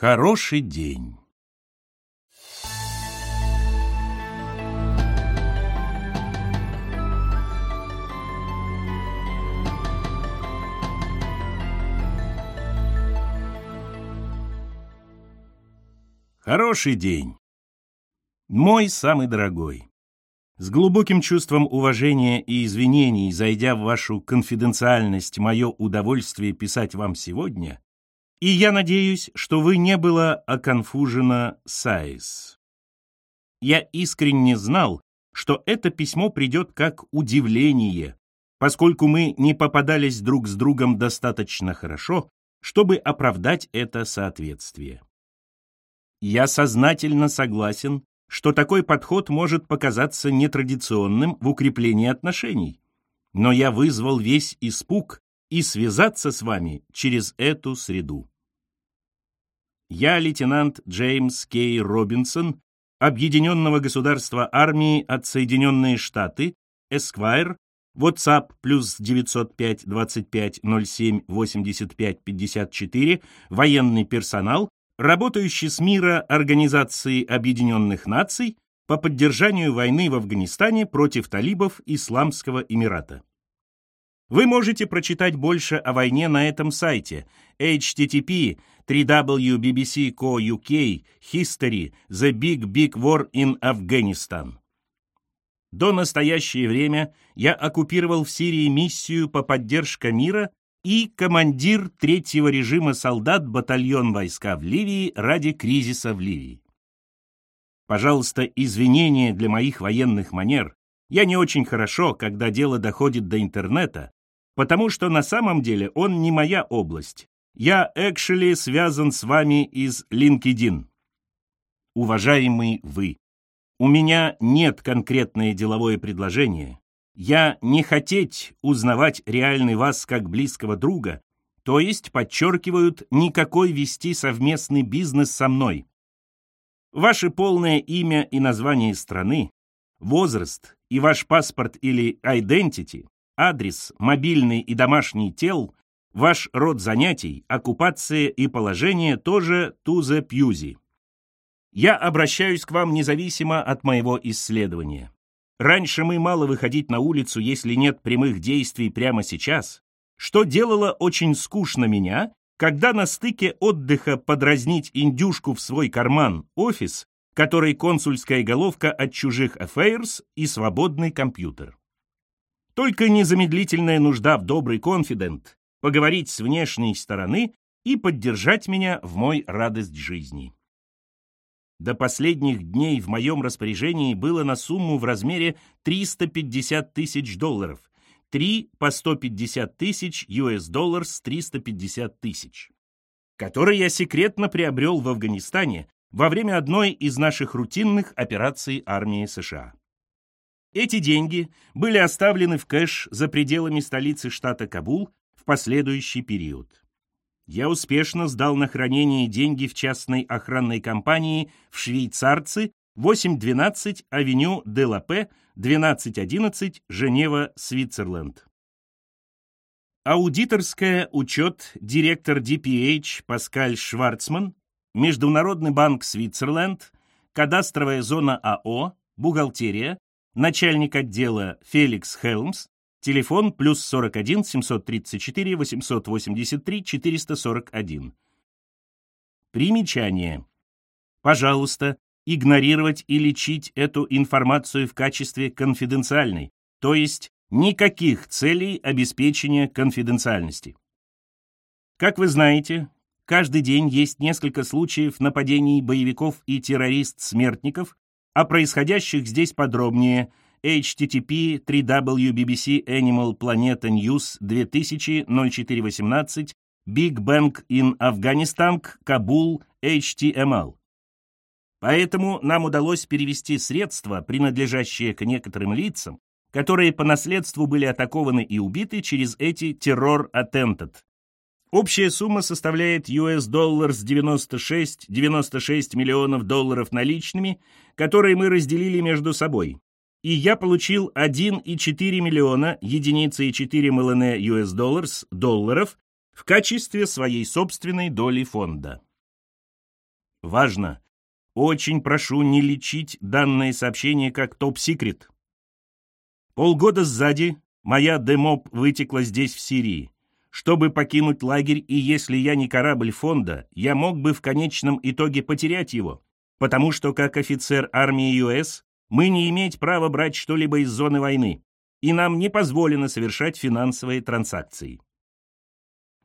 Хороший день. Хороший день. Мой самый дорогой. С глубоким чувством уважения и извинений, зайдя в вашу конфиденциальность, мое удовольствие писать вам сегодня, и я надеюсь, что вы не было оконфужено Сайс. Я искренне знал, что это письмо придет как удивление, поскольку мы не попадались друг с другом достаточно хорошо, чтобы оправдать это соответствие. Я сознательно согласен, что такой подход может показаться нетрадиционным в укреплении отношений, но я вызвал весь испуг и связаться с вами через эту среду. Я лейтенант Джеймс Кей Робинсон, Объединенного государства армии от Соединенные Штаты, Эсквайр, WhatsApp плюс 905 25 07 85 54, военный персонал, работающий с мира Организации Объединенных Наций по поддержанию войны в Афганистане против талибов Исламского Эмирата. Вы можете прочитать больше о войне на этом сайте http www.bbc.co.uk History The Big Big War in Afghanistan. До настоящее время я оккупировал в Сирии миссию по поддержке мира и командир третьего режима солдат батальон войска в Ливии ради кризиса в Ливии. Пожалуйста, извинения для моих военных манер. Я не очень хорошо, когда дело доходит до интернета, потому что на самом деле он не моя область. Я, экшели, связан с вами из LinkedIn. Уважаемый вы, у меня нет конкретное деловое предложение. Я не хотеть узнавать реальный вас как близкого друга, то есть, подчеркивают, никакой вести совместный бизнес со мной. Ваше полное имя и название страны, возраст и ваш паспорт или identity адрес, мобильный и домашний тел, ваш род занятий, оккупация и положение тоже тузе пьюзи. Я обращаюсь к вам независимо от моего исследования. Раньше мы мало выходить на улицу, если нет прямых действий прямо сейчас, что делало очень скучно меня, когда на стыке отдыха подразнить индюшку в свой карман, офис, который консульская головка от чужих affairs и свободный компьютер. Только незамедлительная нужда в добрый конфидент, поговорить с внешней стороны и поддержать меня в мой радость жизни. До последних дней в моем распоряжении было на сумму в размере 350 тысяч долларов, 3 по 150 тысяч US долларов 350 тысяч, которые я секретно приобрел в Афганистане во время одной из наших рутинных операций армии США. Эти деньги были оставлены в кэш за пределами столицы штата Кабул в последующий период. Я успешно сдал на хранение деньги в частной охранной компании в швейцарцы 812 авеню Делапе 1211 Женева, Свитцерленд. Аудиторская учет директор DPH Паскаль Шварцман, Международный банк Свитцерленд, кадастровая зона АО, бухгалтерия, начальник отдела Феликс Хелмс, телефон плюс 41 734 883 441. Примечание. Пожалуйста, игнорировать и лечить эту информацию в качестве конфиденциальной, то есть никаких целей обеспечения конфиденциальности. Как вы знаете, каждый день есть несколько случаев нападений боевиков и террорист-смертников о происходящих здесь подробнее http www.bbc Animal Planeta News 2000 0418 Big Bang in Afghanistan, Кабул, HTML. Поэтому нам удалось перевести средства, принадлежащие к некоторым лицам, которые по наследству были атакованы и убиты через эти террор-аттентат, Общая сумма составляет US доллар с 96, 96 миллионов долларов наличными, которые мы разделили между собой. И я получил 1,4 миллиона единицы и 4 МЛН US dollars, долларов в качестве своей собственной доли фонда. Важно! Очень прошу не лечить данное сообщение как топ-секрет. Полгода сзади моя демоп вытекла здесь, в Сирии. Чтобы покинуть лагерь, и если я не корабль фонда, я мог бы в конечном итоге потерять его, потому что как офицер армии ЮС мы не иметь права брать что-либо из зоны войны, и нам не позволено совершать финансовые транзакции.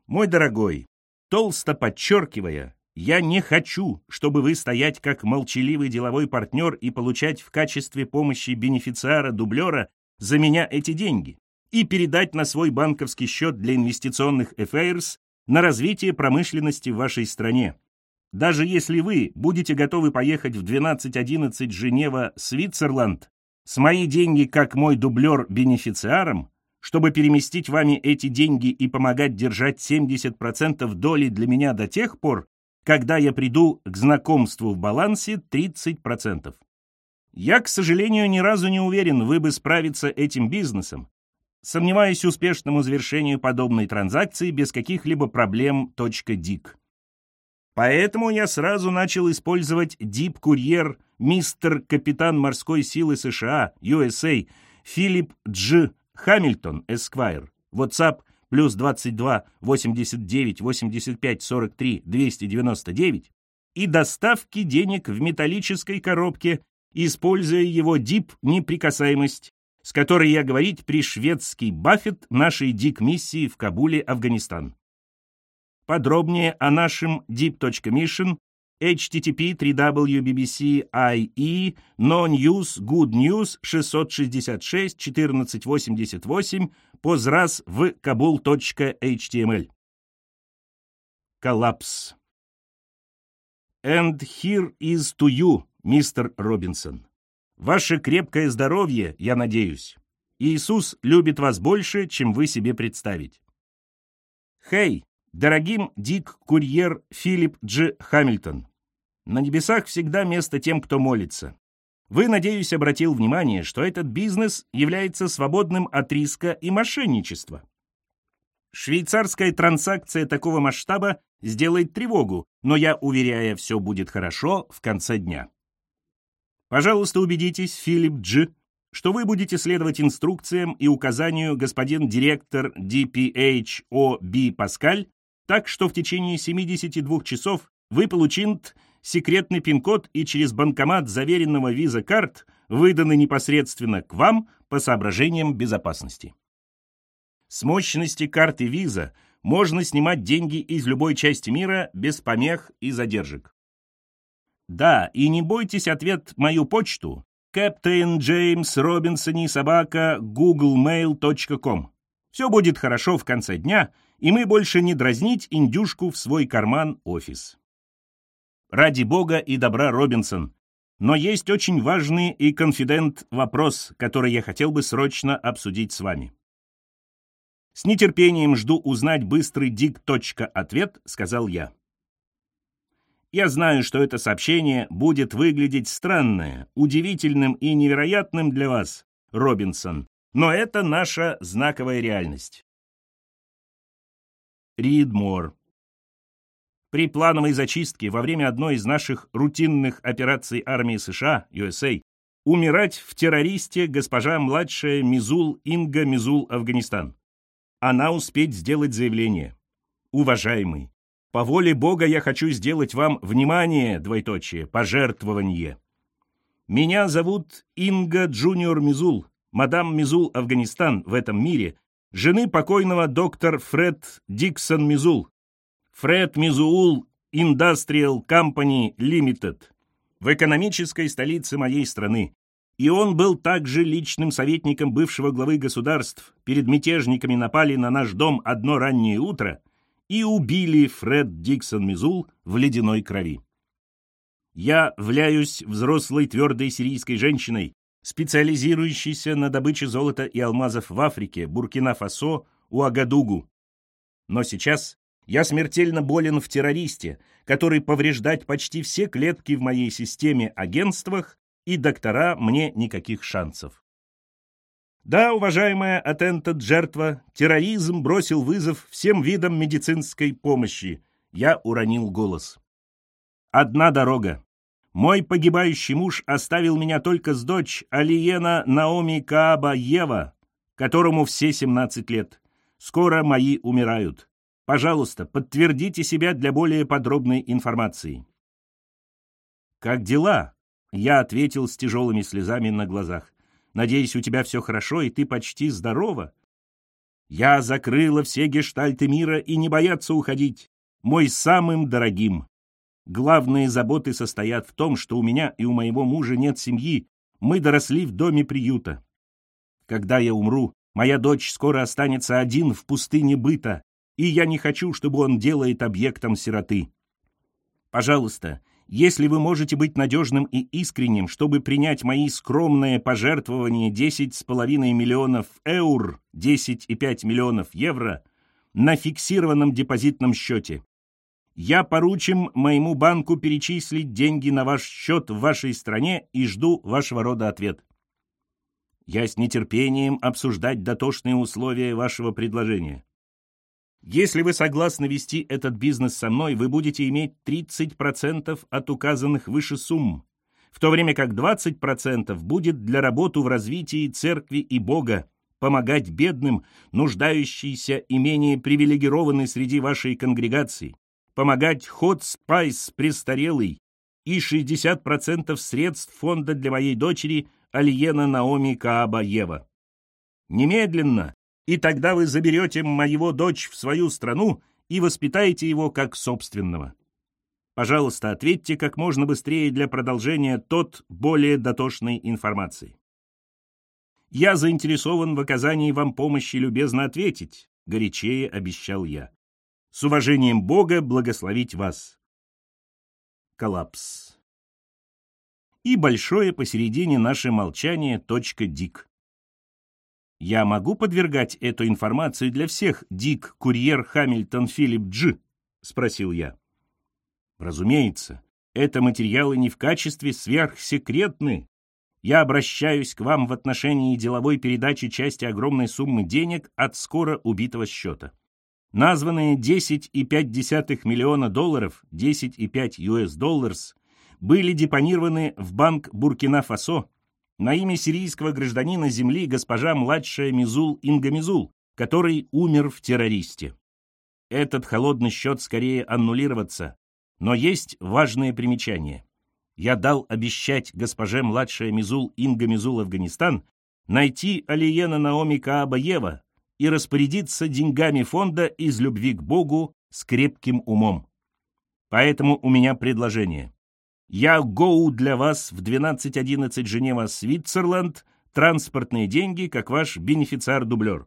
Мой дорогой, толсто подчеркивая, я не хочу, чтобы вы стоять как молчаливый деловой партнер и получать в качестве помощи бенефициара-дублера за меня эти деньги и передать на свой банковский счет для инвестиционных affairs на развитие промышленности в вашей стране. Даже если вы будете готовы поехать в 12.11 Женева, Свитцерланд, с мои деньги как мой дублер бенефициаром, чтобы переместить вами эти деньги и помогать держать 70% доли для меня до тех пор, когда я приду к знакомству в балансе 30%. Я, к сожалению, ни разу не уверен, вы бы справиться этим бизнесом. Сомневаюсь успешному завершению подобной транзакции без каких-либо проблем. Дик. Поэтому я сразу начал использовать дип-курьер мистер капитан морской силы США, USA, Филипп Дж. Хамильтон, Эсквайр, WhatsApp плюс 22 89 85 43 299 и доставки денег в металлической коробке, используя его дип-неприкасаемость, с которой я говорить при шведский Баффет нашей дик-миссии в Кабуле, Афганистан. Подробнее о нашем deep.mission http www.bbc.ie no news good news 666 1488 позраз в kabul.html. Коллапс. And here is to you, мистер Робинсон. Ваше крепкое здоровье, я надеюсь. Иисус любит вас больше, чем вы себе представить. Хей, дорогим Дик-курьер Филипп Дж. Хамильтон. На небесах всегда место тем, кто молится. Вы, надеюсь, обратил внимание, что этот бизнес является свободным от риска и мошенничества. Швейцарская транзакция такого масштаба сделает тревогу, но я уверяю, все будет хорошо в конце дня. Пожалуйста, убедитесь, Филипп Дж., что вы будете следовать инструкциям и указанию господин директор DPH O.B. Паскаль, так что в течение 72 часов вы получите секретный пин-код и через банкомат заверенного виза-карт выданы непосредственно к вам по соображениям безопасности. С мощности карты виза можно снимать деньги из любой части мира без помех и задержек. Да, и не бойтесь ответ мою почту Captain James Robinson собака googlemail.com. Все будет хорошо в конце дня, и мы больше не дразнить индюшку в свой карман-офис. Ради бога и добра, Робинсон. Но есть очень важный и конфидент вопрос, который я хотел бы срочно обсудить с вами. С нетерпением жду узнать быстрый дик-ответ, сказал я. Я знаю, что это сообщение будет выглядеть странное, удивительным и невероятным для вас, Робинсон, но это наша знаковая реальность. More. При плановой зачистке во время одной из наших рутинных операций армии США, USA, умирать в террористе госпожа младшая Мизул Инга Мизул Афганистан. Она успеть сделать заявление. Уважаемый, по воле Бога я хочу сделать вам внимание, двоеточие, пожертвование. Меня зовут Инга Джуниор Мизул, мадам Мизул Афганистан в этом мире, жены покойного доктор Фред Диксон Мизул, Фред Мизуул Industrial Company Limited в экономической столице моей страны. И он был также личным советником бывшего главы государств. Перед мятежниками напали на наш дом одно раннее утро и убили Фред Диксон Мизул в ледяной крови. Я являюсь взрослой твердой сирийской женщиной, специализирующейся на добыче золота и алмазов в Африке, Буркина-Фасо, Уагадугу. Но сейчас я смертельно болен в террористе, который повреждать почти все клетки в моей системе агентствах, и доктора мне никаких шансов. Да, уважаемая Атентат жертва, терроризм бросил вызов всем видам медицинской помощи. Я уронил голос. одна дорога. Мой погибающий муж оставил меня только с дочь Алиена Наоми Кааба Ева, которому все 17 лет. Скоро мои умирают. Пожалуйста, подтвердите себя для более подробной информации. «Как дела?» — я ответил с тяжелыми слезами на глазах. «Надеюсь, у тебя все хорошо, и ты почти здорова?» «Я закрыла все гештальты мира и не боятся уходить. Мой самым дорогим. Главные заботы состоят в том, что у меня и у моего мужа нет семьи, мы доросли в доме приюта. Когда я умру, моя дочь скоро останется один в пустыне быта, и я не хочу, чтобы он делает объектом сироты. Пожалуйста, если вы можете быть надежным и искренним, чтобы принять мои скромные пожертвования 10,5 миллионов эур, 10,5 миллионов евро, на фиксированном депозитном счете. Я поручим моему банку перечислить деньги на ваш счет в вашей стране и жду вашего рода ответ. Я с нетерпением обсуждать дотошные условия вашего предложения. Если вы согласны вести этот бизнес со мной, вы будете иметь 30% от указанных выше сумм, в то время как 20% будет для работы в развитии церкви и Бога, помогать бедным, нуждающимся и менее привилегированной среди вашей конгрегации, помогать ход спайс престарелый и 60% средств фонда для моей дочери Альена Наоми Кааба Ева. Немедленно и тогда вы заберете моего дочь в свою страну и воспитаете его как собственного. Пожалуйста, ответьте как можно быстрее для продолжения тот более дотошной информации. Я заинтересован в оказании вам помощи любезно ответить, горячее обещал я. С уважением Бога благословить вас. Коллапс. И большое посередине наше молчание точка дик. Я могу подвергать эту информацию для всех, Дик, Курьер, Хамильтон, Филипп Дж? Спросил я. Разумеется, это материалы не в качестве сверхсекретны. Я обращаюсь к вам в отношении деловой передачи части огромной суммы денег от скоро убитого счета. Названные 10,5 миллиона долларов, 10,5 US долларс, были депонированы в банк Буркина-Фасо на имя сирийского гражданина земли госпожа младшая Мизул Ингамизул, который умер в террористе. Этот холодный счет скорее аннулироваться, но есть важное примечание. Я дал обещать госпоже младшая Мизул Ингамизул Афганистан найти Алиена Наоми Каабаева и распорядиться деньгами фонда из любви к Богу с крепким умом. Поэтому у меня предложение. Я гоу для вас в 12.11 Женева, Свитцерленд, транспортные деньги, как ваш бенефициар-дублер.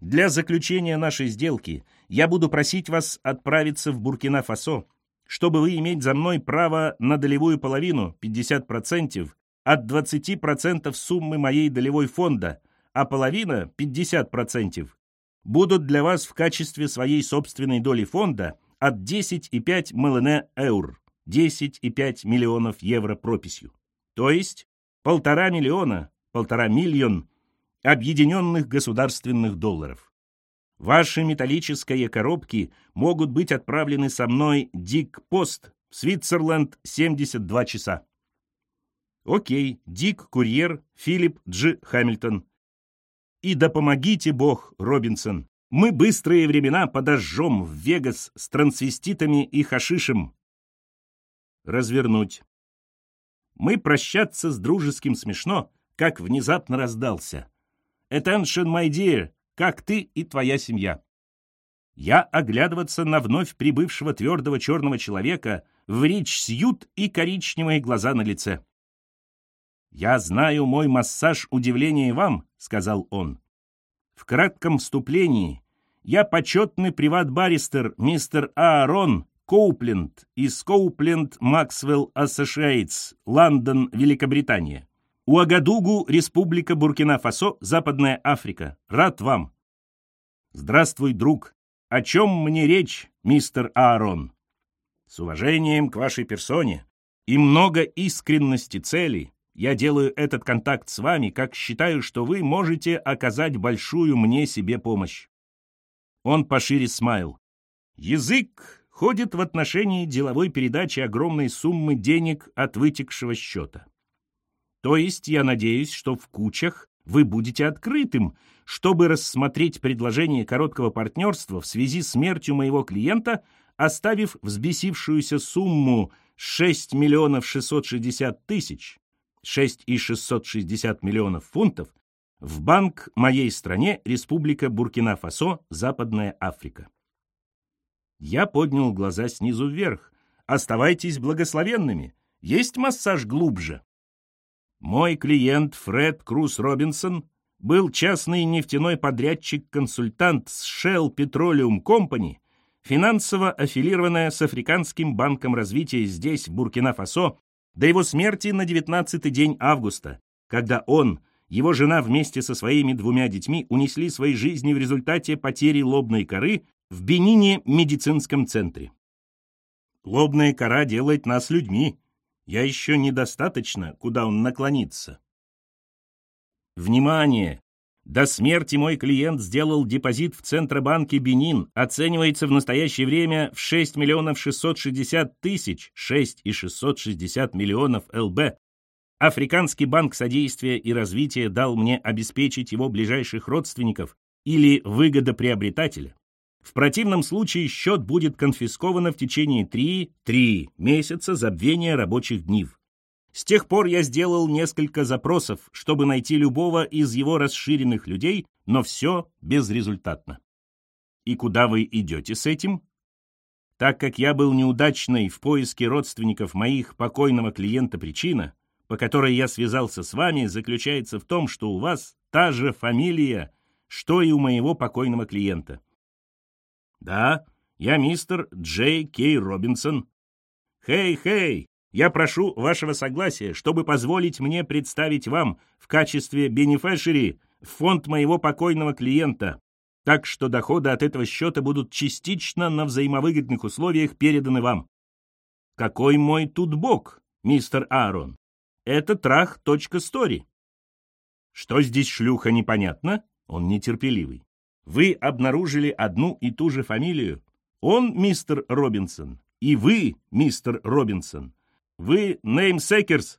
Для заключения нашей сделки я буду просить вас отправиться в Буркина-Фасо, чтобы вы иметь за мной право на долевую половину, 50%, от 20% суммы моей долевой фонда, а половина, 50%, будут для вас в качестве своей собственной доли фонда от 10,5 млн эур. 10,5 миллионов евро прописью. То есть полтора миллиона, полтора миллион объединенных государственных долларов. Ваши металлические коробки могут быть отправлены со мной Дик-Пост в Свитцерленд 72 часа. Окей, Дик, курьер, Филипп Дж. Хамильтон. И да помогите Бог, Робинсон. Мы быстрые времена подожжем в Вегас с трансвеститами и хашишем развернуть. Мы прощаться с дружеским смешно, как внезапно раздался. «Attention, my dear, как ты и твоя семья». Я оглядываться на вновь прибывшего твердого черного человека в речь сьют и коричневые глаза на лице. «Я знаю мой массаж удивления вам», — сказал он. В кратком вступлении я почетный приват-баристер мистер Аарон Коупленд из Коупленд Максвелл Associates, Лондон, Великобритания. Уагадугу, Республика Буркина-Фасо, Западная Африка. Рад вам. Здравствуй, друг. О чем мне речь, мистер Аарон? С уважением к вашей персоне и много искренности цели я делаю этот контакт с вами, как считаю, что вы можете оказать большую мне себе помощь. Он пошире смайл. Язык ходит в отношении деловой передачи огромной суммы денег от вытекшего счета. То есть я надеюсь, что в кучах вы будете открытым, чтобы рассмотреть предложение короткого партнерства в связи с смертью моего клиента, оставив взбесившуюся сумму 6 миллионов 660 тысяч, 6 и 660 миллионов фунтов, в банк моей стране, Республика Буркина-Фасо, Западная Африка. Я поднял глаза снизу вверх. Оставайтесь благословенными. Есть массаж глубже. Мой клиент Фред Круз Робинсон был частный нефтяной подрядчик-консультант с Shell Petroleum Company, финансово аффилированная с Африканским банком развития здесь, в Буркина-Фасо, до его смерти на 19-й день августа, когда он, его жена вместе со своими двумя детьми унесли свои жизни в результате потери лобной коры в Бенине медицинском центре. Лобная кора делает нас людьми, я еще недостаточно, куда он наклонится. Внимание! До смерти мой клиент сделал депозит в Центробанке Бенин, оценивается в настоящее время в 6 миллионов 660 тысяч, 6 и 660 миллионов ЛБ. Африканский банк содействия и развития дал мне обеспечить его ближайших родственников или выгодоприобретателя. В противном случае счет будет конфискован в течение 3-3 месяца забвения рабочих дней. С тех пор я сделал несколько запросов, чтобы найти любого из его расширенных людей, но все безрезультатно. И куда вы идете с этим? Так как я был неудачной в поиске родственников моих покойного клиента причина, по которой я связался с вами, заключается в том, что у вас та же фамилия, что и у моего покойного клиента — «Да, я мистер Джей Кей Робинсон». «Хей-хей, я прошу вашего согласия, чтобы позволить мне представить вам в качестве бенефешери фонд моего покойного клиента, так что доходы от этого счета будут частично на взаимовыгодных условиях переданы вам». «Какой мой тут бог, мистер Аарон? Это трах.стори». «Что здесь шлюха, непонятно?» Он нетерпеливый. Вы обнаружили одну и ту же фамилию. Он мистер Робинсон, и вы мистер Робинсон. Вы неймсекерс.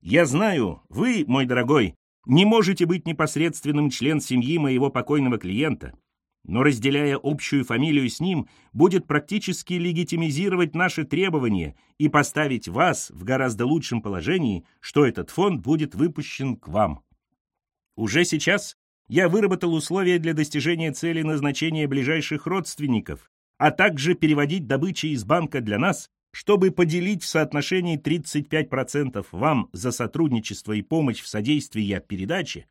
Я знаю, вы, мой дорогой, не можете быть непосредственным член семьи моего покойного клиента, но, разделяя общую фамилию с ним, будет практически легитимизировать наши требования и поставить вас в гораздо лучшем положении, что этот фонд будет выпущен к вам. Уже сейчас я выработал условия для достижения цели назначения ближайших родственников, а также переводить добычи из банка для нас, чтобы поделить в соотношении 35% вам за сотрудничество и помощь в содействии от передачи,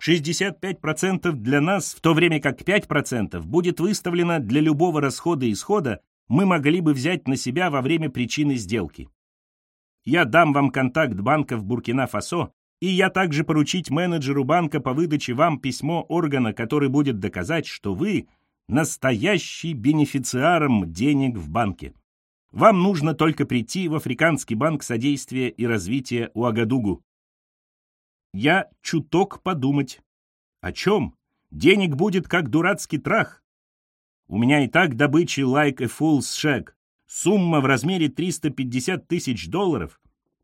65% для нас, в то время как 5% будет выставлено для любого расхода и исхода, мы могли бы взять на себя во время причины сделки. Я дам вам контакт банка в Буркина-Фасо, и я также поручить менеджеру банка по выдаче вам письмо органа, который будет доказать, что вы настоящий бенефициаром денег в банке. Вам нужно только прийти в Африканский банк содействия и развития Уагадугу. Я чуток подумать. О чем? Денег будет как дурацкий трах. У меня и так добычи like a fool's shag. Сумма в размере 350 тысяч долларов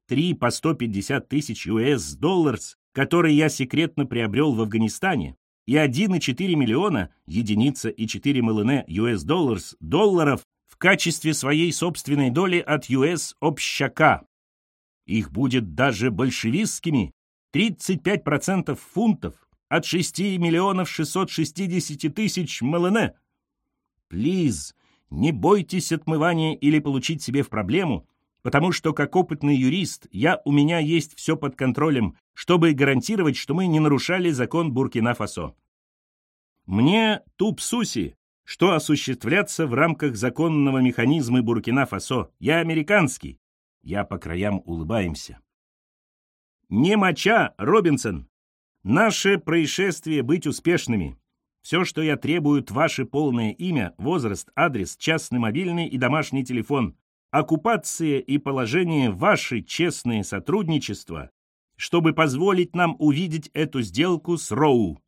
три по 150 тысяч US долларов, которые я секретно приобрел в Афганистане, и 1,4 миллиона, единица и 4 МЛН US долларов, долларов в качестве своей собственной доли от US общака. Их будет даже большевистскими 35% фунтов от 6 миллионов 660 тысяч МЛН. Плиз, не бойтесь отмывания или получить себе в проблему, потому что как опытный юрист я у меня есть все под контролем, чтобы гарантировать, что мы не нарушали закон Буркина-Фасо. Мне туп-суси, что осуществляться в рамках законного механизма Буркина-Фасо. Я американский. Я по краям улыбаемся. Не моча, Робинсон. Наше происшествие быть успешными. Все, что я требую, ваше полное имя, возраст, адрес, частный мобильный и домашний телефон оккупация и положение ваши честные сотрудничества, чтобы позволить нам увидеть эту сделку с Роу.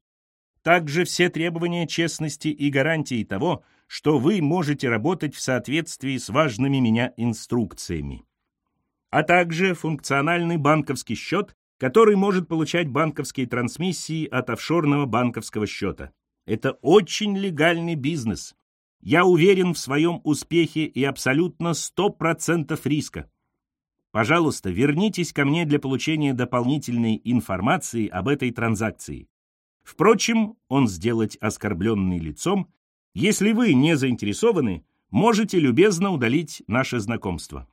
Также все требования честности и гарантии того, что вы можете работать в соответствии с важными меня инструкциями. А также функциональный банковский счет, который может получать банковские трансмиссии от офшорного банковского счета. Это очень легальный бизнес. Я уверен в своем успехе и абсолютно 100% риска. Пожалуйста, вернитесь ко мне для получения дополнительной информации об этой транзакции. Впрочем, он сделать оскорбленный лицом. Если вы не заинтересованы, можете любезно удалить наше знакомство.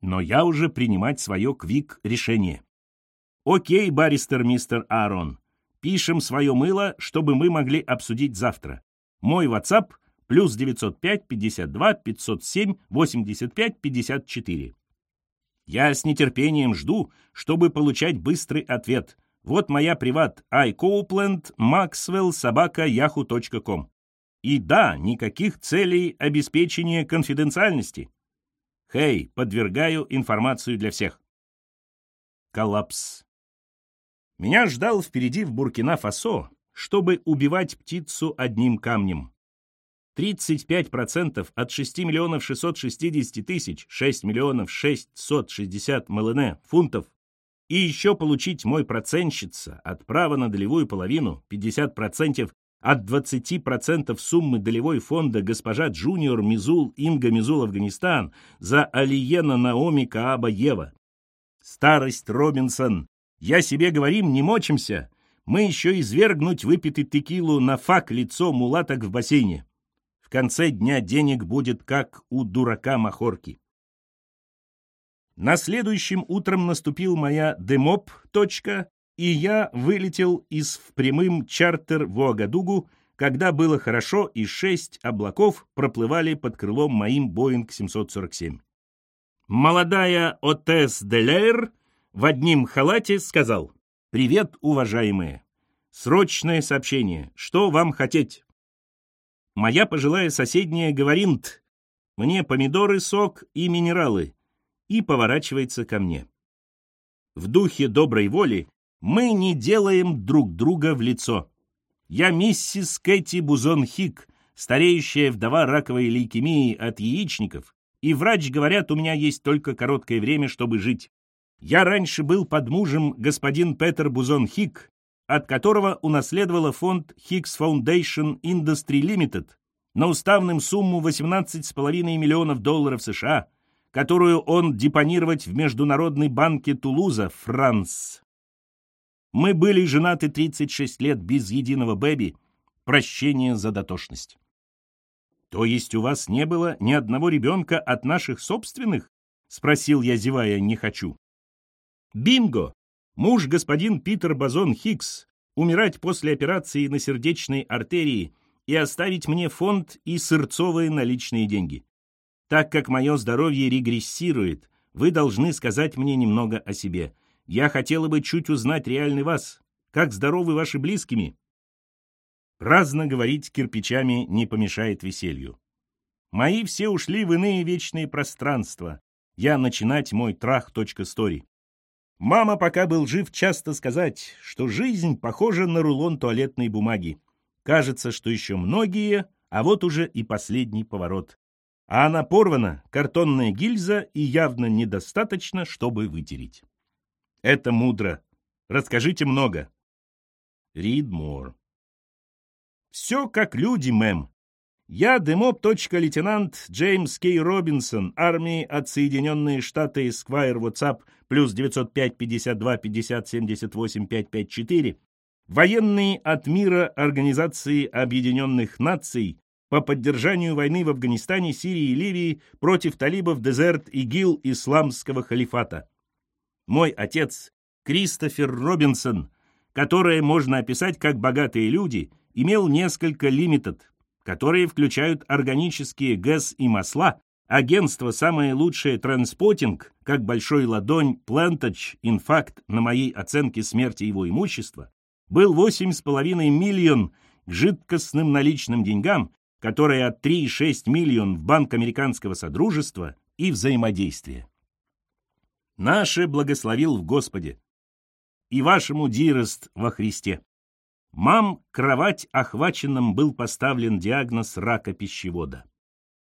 Но я уже принимать свое квик-решение. Окей, баристер мистер Аарон, пишем свое мыло, чтобы мы могли обсудить завтра. Мой WhatsApp плюс 905 52 507 85 54. Я с нетерпением жду, чтобы получать быстрый ответ. Вот моя приват iCoupland Maxwell собака yahoo.com. И да, никаких целей обеспечения конфиденциальности. Хей, подвергаю информацию для всех. Коллапс. Меня ждал впереди в Буркина-Фасо, чтобы убивать птицу одним камнем. 35% от 6 миллионов 660 тысяч, 6 миллионов 660 МЛН фунтов, и еще получить мой процентщица от права на долевую половину, 50% от 20% суммы долевой фонда госпожа Джуниор Мизул Инга Мизул Афганистан за Алиена Наоми Кааба Ева. Старость Робинсон. Я себе говорим, не мочимся. Мы еще извергнуть выпитый текилу на фак лицо мулаток в бассейне конце дня денег будет как у дурака Махорки. На следующем утром наступил моя демоп точка, и я вылетел из в прямым чартер в Уагадугу, когда было хорошо и шесть облаков проплывали под крылом моим Боинг 747. Молодая Отес Делейр в одним халате сказал «Привет, уважаемые! Срочное сообщение. Что вам хотеть?» Моя пожилая соседняя говорит, мне помидоры, сок и минералы, и поворачивается ко мне. В духе доброй воли мы не делаем друг друга в лицо. Я миссис Кэти Бузон-Хик, стареющая вдова раковой лейкемии от яичников, и врач говорят, у меня есть только короткое время, чтобы жить. Я раньше был под мужем господин Петер Бузон-Хик, от которого унаследовала фонд Hicks Foundation Industry Limited на уставным сумму 18,5 миллионов долларов США, которую он депонировать в Международной банке Тулуза, Франс. Мы были женаты 36 лет без единого бэби. Прощение за дотошность. То есть у вас не было ни одного ребенка от наших собственных? Спросил я, зевая, не хочу. Бинго! Муж господин Питер Базон Хикс умирать после операции на сердечной артерии и оставить мне фонд и сырцовые наличные деньги. Так как мое здоровье регрессирует, вы должны сказать мне немного о себе. Я хотела бы чуть узнать реальный вас. Как здоровы ваши близкими? Праздно говорить кирпичами не помешает веселью. Мои все ушли в иные вечные пространства. Я начинать мой трах.стори. Мама, пока был жив, часто сказать, что жизнь похожа на рулон туалетной бумаги. Кажется, что еще многие, а вот уже и последний поворот. А она порвана, картонная гильза, и явно недостаточно, чтобы вытереть. Это мудро. Расскажите много. Read more. Все как люди, мэм. Я демоп. лейтенант Джеймс Кей Робинсон, армии от Соединенные Штаты, Эсквайр, WhatsApp, плюс 905 52 50 78 554, военный от мира Организации Объединенных Наций по поддержанию войны в Афганистане, Сирии и Ливии против талибов Дезерт ИГИЛ Исламского халифата. Мой отец, Кристофер Робинсон, которое можно описать как богатые люди, имел несколько лимитед, которые включают органические ГЭС и масла, агентство «Самое лучшее транспотинг», как большой ладонь Плантач, инфакт на моей оценке смерти его имущества, был 8,5 миллион к жидкостным наличным деньгам, которые от 3,6 миллион в Банк Американского Содружества и взаимодействия. Наше благословил в Господе и вашему дирост во Христе. Мам кровать охваченным был поставлен диагноз рака пищевода.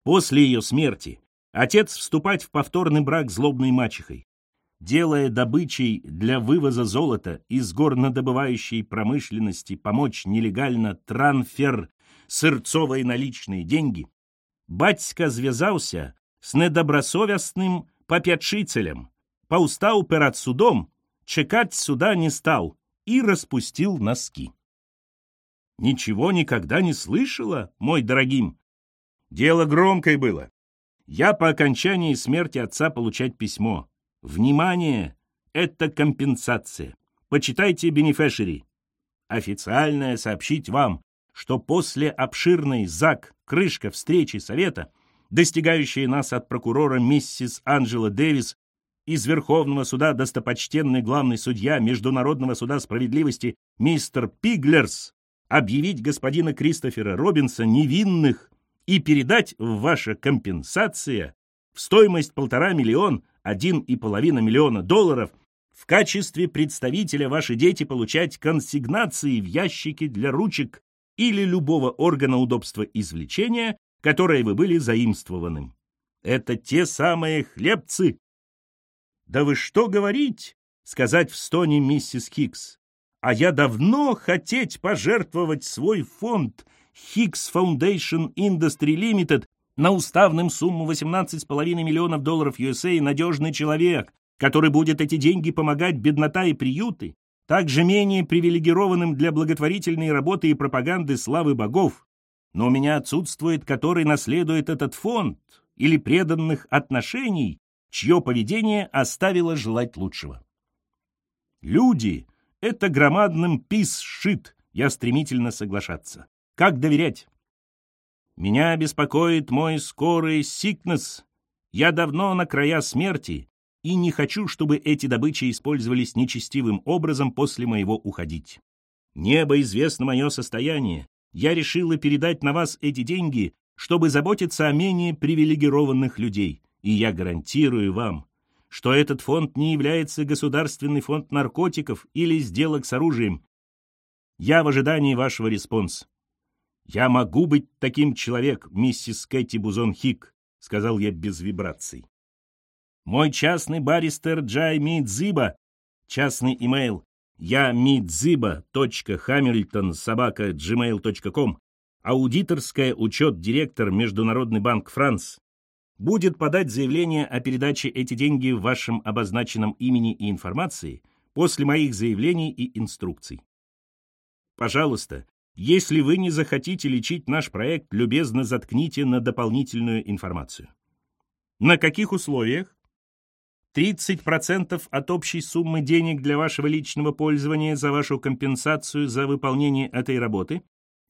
После ее смерти отец вступать в повторный брак злобной мачехой, делая добычей для вывоза золота из горнодобывающей промышленности помочь нелегально транфер сырцовые наличные деньги, батька звязался с недобросовестным попятшицелем, поустал перед судом, чекать суда не стал и распустил носки. Ничего никогда не слышала, мой дорогим. Дело громкое было. Я по окончании смерти отца получать письмо. Внимание! Это компенсация. Почитайте бенефешери. Официальное сообщить вам, что после обширной ЗАГ крышка встречи совета, достигающая нас от прокурора миссис Анджела Дэвис из Верховного суда достопочтенный главный судья Международного суда справедливости мистер Пиглерс, объявить господина Кристофера Робинса невинных и передать в ваша компенсация в стоимость полтора миллион, один и половина миллиона долларов в качестве представителя ваши дети получать консигнации в ящике для ручек или любого органа удобства извлечения, которое вы были заимствованным. Это те самые хлебцы. Да вы что говорить, сказать в стоне миссис Хикс. А я давно хотеть пожертвовать свой фонд Hicks Foundation Industry Limited на уставным сумму 18,5 миллионов долларов USA надежный человек, который будет эти деньги помогать беднота и приюты, также менее привилегированным для благотворительной работы и пропаганды славы богов. Но у меня отсутствует, который наследует этот фонд или преданных отношений, чье поведение оставило желать лучшего. Люди это громадным пис шит, я стремительно соглашаться. Как доверять? Меня беспокоит мой скорый сикнес. Я давно на края смерти и не хочу, чтобы эти добычи использовались нечестивым образом после моего уходить. Небо известно мое состояние. Я решила передать на вас эти деньги, чтобы заботиться о менее привилегированных людей. И я гарантирую вам, что этот фонд не является государственный фонд наркотиков или сделок с оружием. Я в ожидании вашего респонса. «Я могу быть таким человек, миссис Кэти Бузон-Хик», — сказал я без вибраций. «Мой частный баристер Джай Мидзиба, частный имейл я midziba.hamilton собака gmail.com, аудиторская учет директор Международный банк Франц, будет подать заявление о передаче эти деньги в вашем обозначенном имени и информации после моих заявлений и инструкций. Пожалуйста, если вы не захотите лечить наш проект, любезно заткните на дополнительную информацию. На каких условиях? 30% от общей суммы денег для вашего личного пользования за вашу компенсацию за выполнение этой работы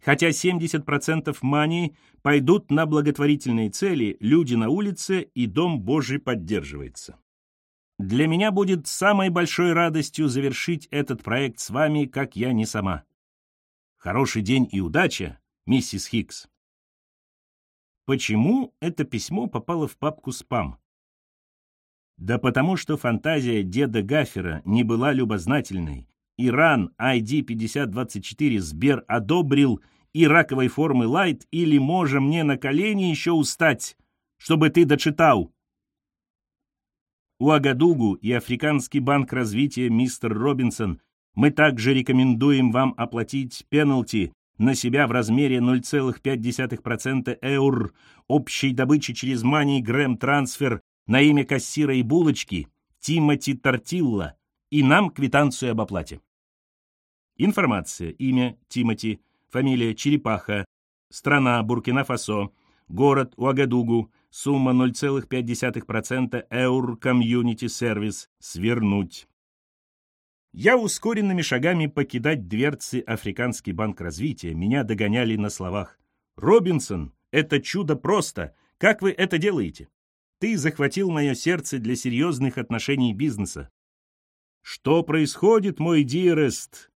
Хотя 70% мании пойдут на благотворительные цели, люди на улице и Дом Божий поддерживается. Для меня будет самой большой радостью завершить этот проект с вами, как я не сама. Хороший день и удача, миссис Хикс. Почему это письмо попало в папку «Спам»? Да потому что фантазия деда Гафера не была любознательной, Иран ID5024 Сбер одобрил и раковой формы лайт, или, може, мне на колени еще устать, чтобы ты дочитал. Уагадугу и Африканский банк развития мистер Робинсон мы также рекомендуем вам оплатить пеналти на себя в размере 0,5% EUR общей добычи через MoneyGram Transfer на имя кассира и булочки Тимоти Тортилла и нам квитанцию об оплате. Информация. Имя Тимоти. Фамилия Черепаха. Страна Буркина-Фасо. Город Уагадугу. Сумма 0,5% EUR Community Service. Свернуть. Я ускоренными шагами покидать дверцы Африканский банк развития. Меня догоняли на словах. «Робинсон, это чудо просто! Как вы это делаете? Ты захватил мое сердце для серьезных отношений бизнеса. Что происходит, мой диерест?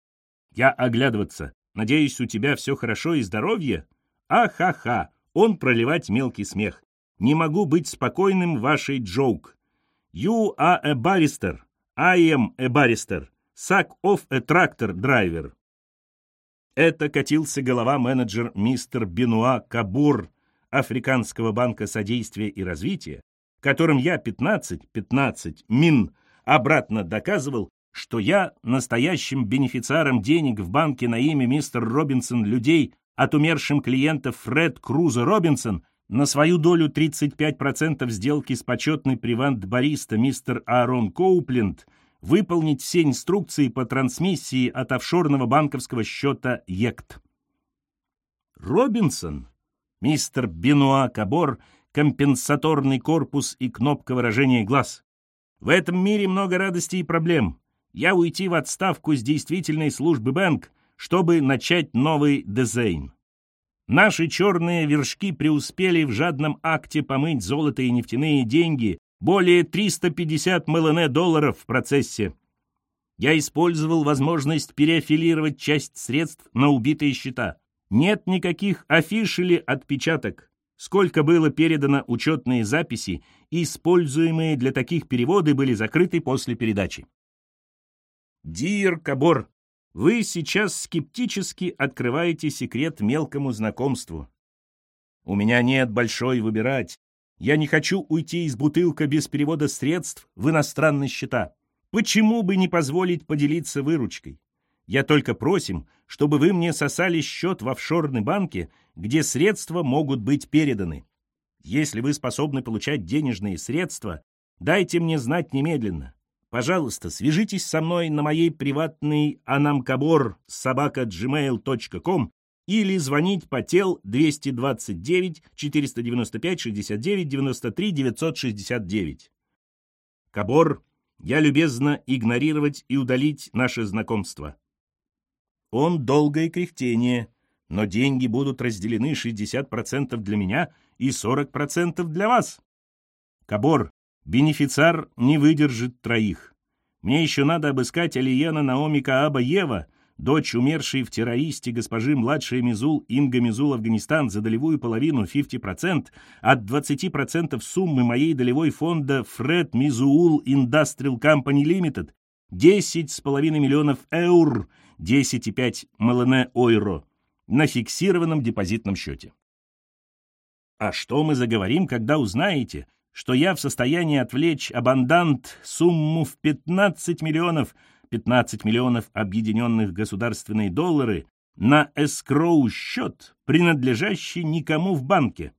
Я оглядываться. Надеюсь, у тебя все хорошо и здоровье? Ахаха! Он проливать мелкий смех. Не могу быть спокойным вашей джоук. You are a barrister. I am a barrister. Suck off a tractor driver. Это катился голова-менеджер мистер Бенуа Кабур Африканского банка содействия и развития, которым я 15-15 мин обратно доказывал, что я настоящим бенефициаром денег в банке на имя мистер Робинсон людей от умершим клиентов Фред Круза Робинсон на свою долю 35% сделки с почетный привант-бариста мистер Аарон Коупленд выполнить все инструкции по трансмиссии от офшорного банковского счета ЕКТ. Робинсон, мистер Бенуа Кабор, компенсаторный корпус и кнопка выражения глаз. В этом мире много радостей и проблем. Я уйти в отставку с действительной службы банк, чтобы начать новый дизайн. Наши черные вершки преуспели в жадном акте помыть золото и нефтяные деньги более 350 МЛН долларов в процессе. Я использовал возможность переафилировать часть средств на убитые счета. Нет никаких афиш или отпечаток. Сколько было передано учетные записи, используемые для таких переводы были закрыты после передачи. Dear Кабор, вы сейчас скептически открываете секрет мелкому знакомству. У меня нет большой выбирать. Я не хочу уйти из бутылка без перевода средств в иностранные счета. Почему бы не позволить поделиться выручкой? Я только просим, чтобы вы мне сосали счет в офшорной банке, где средства могут быть переданы. Если вы способны получать денежные средства, дайте мне знать немедленно. Пожалуйста, свяжитесь со мной на моей приватной анамкабор собака gmail.com или звонить по тел 229 495 69 93 969. Кабор, я любезно игнорировать и удалить наше знакомство. Он долгое кряхтение, но деньги будут разделены 60% для меня и 40% для вас. Кабор, бенефициар не выдержит троих. Мне еще надо обыскать Алиена Наоми Кааба Ева, дочь умершей в террористе госпожи младшая Мизул Инга Мизул Афганистан за долевую половину 50% от 20% суммы моей долевой фонда Фред Мизуул Industrial Company Limited 10,5 миллионов эур, 10,5 МЛН ойро на фиксированном депозитном счете. А что мы заговорим, когда узнаете, что я в состоянии отвлечь абандант сумму в 15 миллионов 15 миллионов объединенных государственные доллары на эскроу-счет, принадлежащий никому в банке.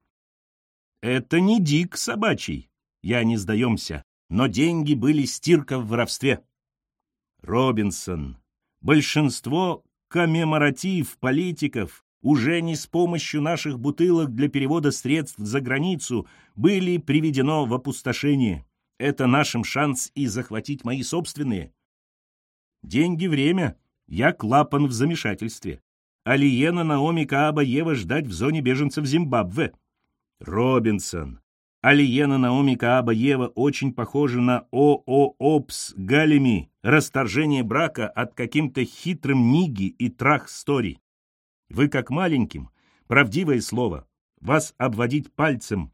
Это не дик собачий, я не сдаемся, но деньги были стирка в воровстве. Робинсон, большинство коммеморатив политиков уже не с помощью наших бутылок для перевода средств за границу были приведено в опустошение. Это нашим шанс и захватить мои собственные. Деньги — время. Я клапан в замешательстве. Алиена Наоми Кааба Ева ждать в зоне беженцев Зимбабве. Робинсон. Алиена Наоми Кааба Ева очень похожа на ОООПС Галими, расторжение брака от каким-то хитрым Ниги и Трах-стори. Вы как маленьким, правдивое слово, вас обводить пальцем.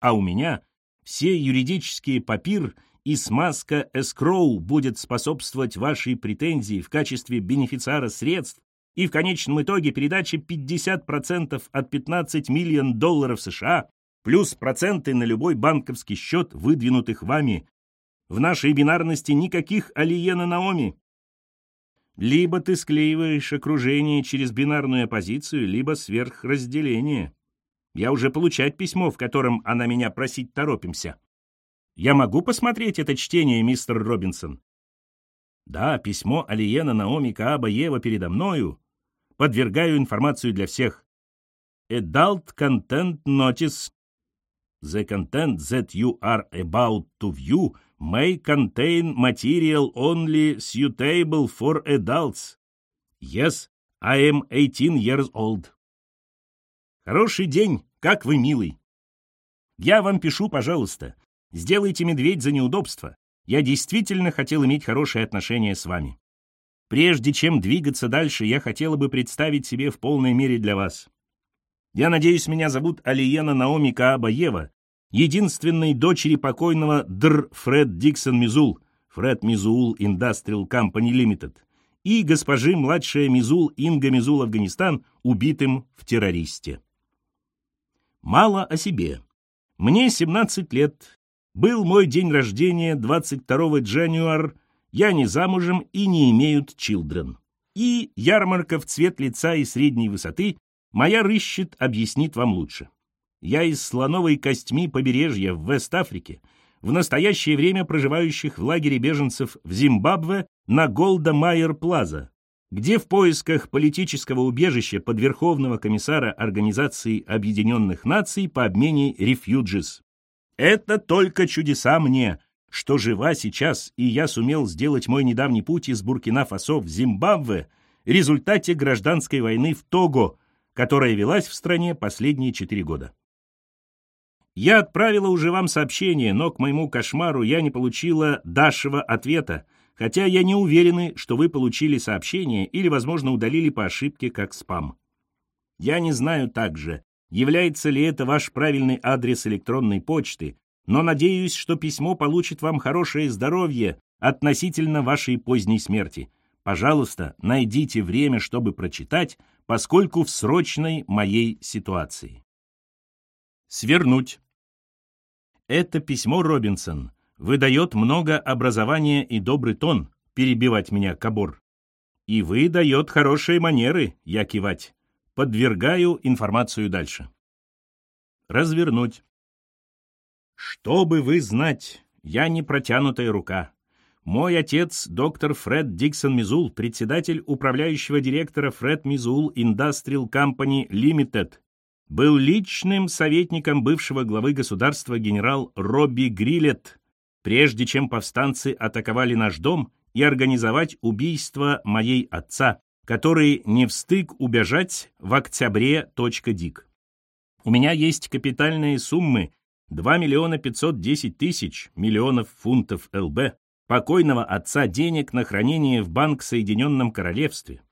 А у меня все юридические папир — и смазка эскроу будет способствовать вашей претензии в качестве бенефициара средств и в конечном итоге передаче 50% от 15 миллион долларов США плюс проценты на любой банковский счет, выдвинутых вами. В нашей бинарности никаких Алиена Наоми. Либо ты склеиваешь окружение через бинарную оппозицию, либо сверхразделение. Я уже получать письмо, в котором она меня просить торопимся. Я могу посмотреть это чтение, мистер Робинсон? Да, письмо Алиена Наоми Кааба Ева передо мною. Подвергаю информацию для всех. Adult Content Notice. The content that you are about to view may contain material only suitable for adults. Yes, I am 18 years old. Хороший день, как вы милый. Я вам пишу, пожалуйста, Сделайте медведь за неудобство. Я действительно хотел иметь хорошие отношения с вами. Прежде чем двигаться дальше, я хотела бы представить себе в полной мере для вас. Я надеюсь, меня зовут Алиена Наоми Каабаева, единственной дочери покойного Др. Фред Диксон Мизул, Фред Мизуул Industrial Company Limited, и госпожи младшая Мизул Инга Мизул Афганистан убитым в террористе. Мало о себе. Мне 17 лет. Был мой день рождения 22 января. Я не замужем и не имеют children. И ярмарка в цвет лица и средней высоты моя рыщет объяснит вам лучше. Я из слоновой костьми побережья в Вест-Африке, в настоящее время проживающих в лагере беженцев в Зимбабве на Голда Майер Плаза, где в поисках политического убежища под Верховного комиссара Организации Объединенных Наций по обмене рефьюджис. Это только чудеса мне, что жива сейчас, и я сумел сделать мой недавний путь из Буркина-Фасо в Зимбабве в результате гражданской войны в Того, которая велась в стране последние четыре года. Я отправила уже вам сообщение, но к моему кошмару я не получила Дашева ответа, хотя я не уверена, что вы получили сообщение или, возможно, удалили по ошибке как спам. Я не знаю также, является ли это ваш правильный адрес электронной почты, но надеюсь, что письмо получит вам хорошее здоровье относительно вашей поздней смерти. Пожалуйста, найдите время, чтобы прочитать, поскольку в срочной моей ситуации. Свернуть. Это письмо, Робинсон, выдает много образования и добрый тон, перебивать меня Кабор. И вы дает хорошие манеры, я кивать. Подвергаю информацию дальше. Развернуть. Чтобы вы знать, я не протянутая рука. Мой отец, доктор Фред Диксон Мизул, председатель управляющего директора Фред Мизул Industrial Company Limited, был личным советником бывшего главы государства генерал Робби Грилет, прежде чем повстанцы атаковали наш дом и организовать убийство моей отца, который не встык убежать в октябре. Дик. У меня есть капитальные суммы 2 миллиона 510 тысяч миллионов фунтов ЛБ покойного отца денег на хранение в Банк Соединенном Королевстве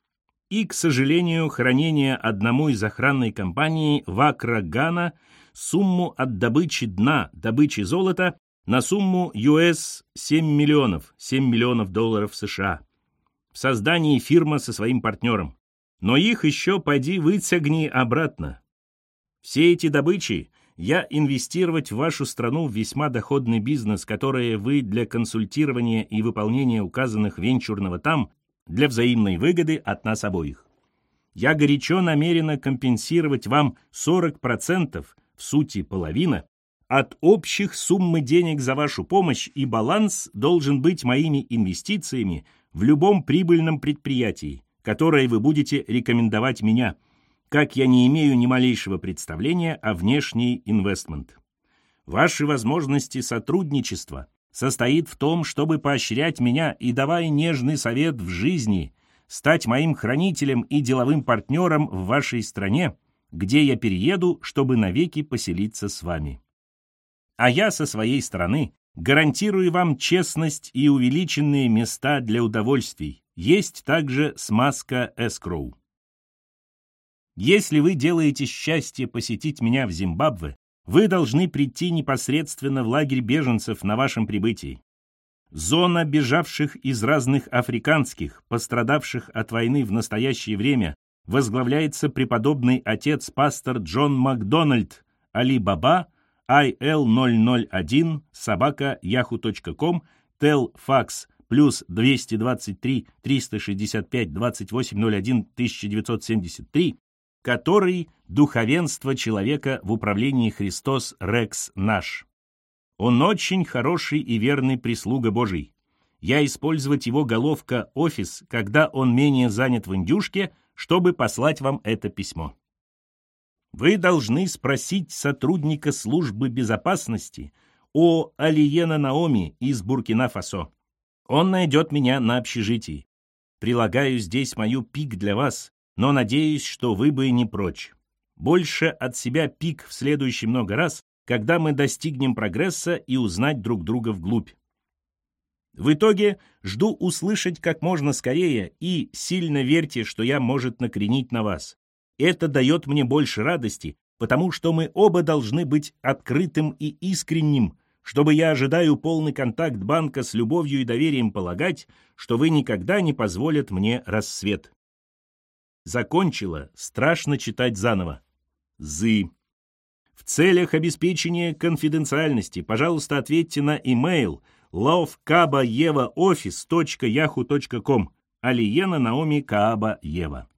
и, к сожалению, хранение одному из охранной компаний Вакра Гана сумму от добычи дна, добычи золота на сумму US 7 миллионов, 7 миллионов долларов США в создании фирмы со своим партнером. Но их еще поди выцегни обратно. Все эти добычи я инвестировать в вашу страну в весьма доходный бизнес, который вы для консультирования и выполнения указанных венчурного там для взаимной выгоды от нас обоих. Я горячо намерена компенсировать вам 40%, в сути половина, от общих суммы денег за вашу помощь, и баланс должен быть моими инвестициями в любом прибыльном предприятии, которое вы будете рекомендовать меня, как я не имею ни малейшего представления о внешней инвестмент. Ваши возможности сотрудничества состоит в том, чтобы поощрять меня и, давая нежный совет в жизни, стать моим хранителем и деловым партнером в вашей стране, где я перееду, чтобы навеки поселиться с вами. А я со своей стороны гарантирую вам честность и увеличенные места для удовольствий. Есть также смазка эскроу. Если вы делаете счастье посетить меня в Зимбабве, вы должны прийти непосредственно в лагерь беженцев на вашем прибытии. Зона бежавших из разных африканских, пострадавших от войны в настоящее время, возглавляется преподобный отец-пастор Джон Макдональд, Али Баба, IL001, собака yahoo.com, fax плюс 223 365 2801 1973, который духовенство человека в управлении Христос Рекс наш. Он очень хороший и верный прислуга Божий. Я использовать его головка офис, когда он менее занят в индюшке, чтобы послать вам это письмо. Вы должны спросить сотрудника службы безопасности о Алиена Наоми из Буркина-Фасо. Он найдет меня на общежитии. Прилагаю здесь мою пик для вас, но надеюсь, что вы бы не прочь. Больше от себя пик в следующий много раз, когда мы достигнем прогресса и узнать друг друга вглубь. В итоге жду услышать как можно скорее и сильно верьте, что я может накренить на вас. Это дает мне больше радости, потому что мы оба должны быть открытым и искренним, чтобы я ожидаю полный контакт банка с любовью и доверием полагать, что вы никогда не позволят мне рассвет. Закончила, страшно читать заново. Зы. В целях обеспечения конфиденциальности, пожалуйста, ответьте на имейл lovekabaevaoffice.yahoo.com Алиена Наоми Кааба Ева.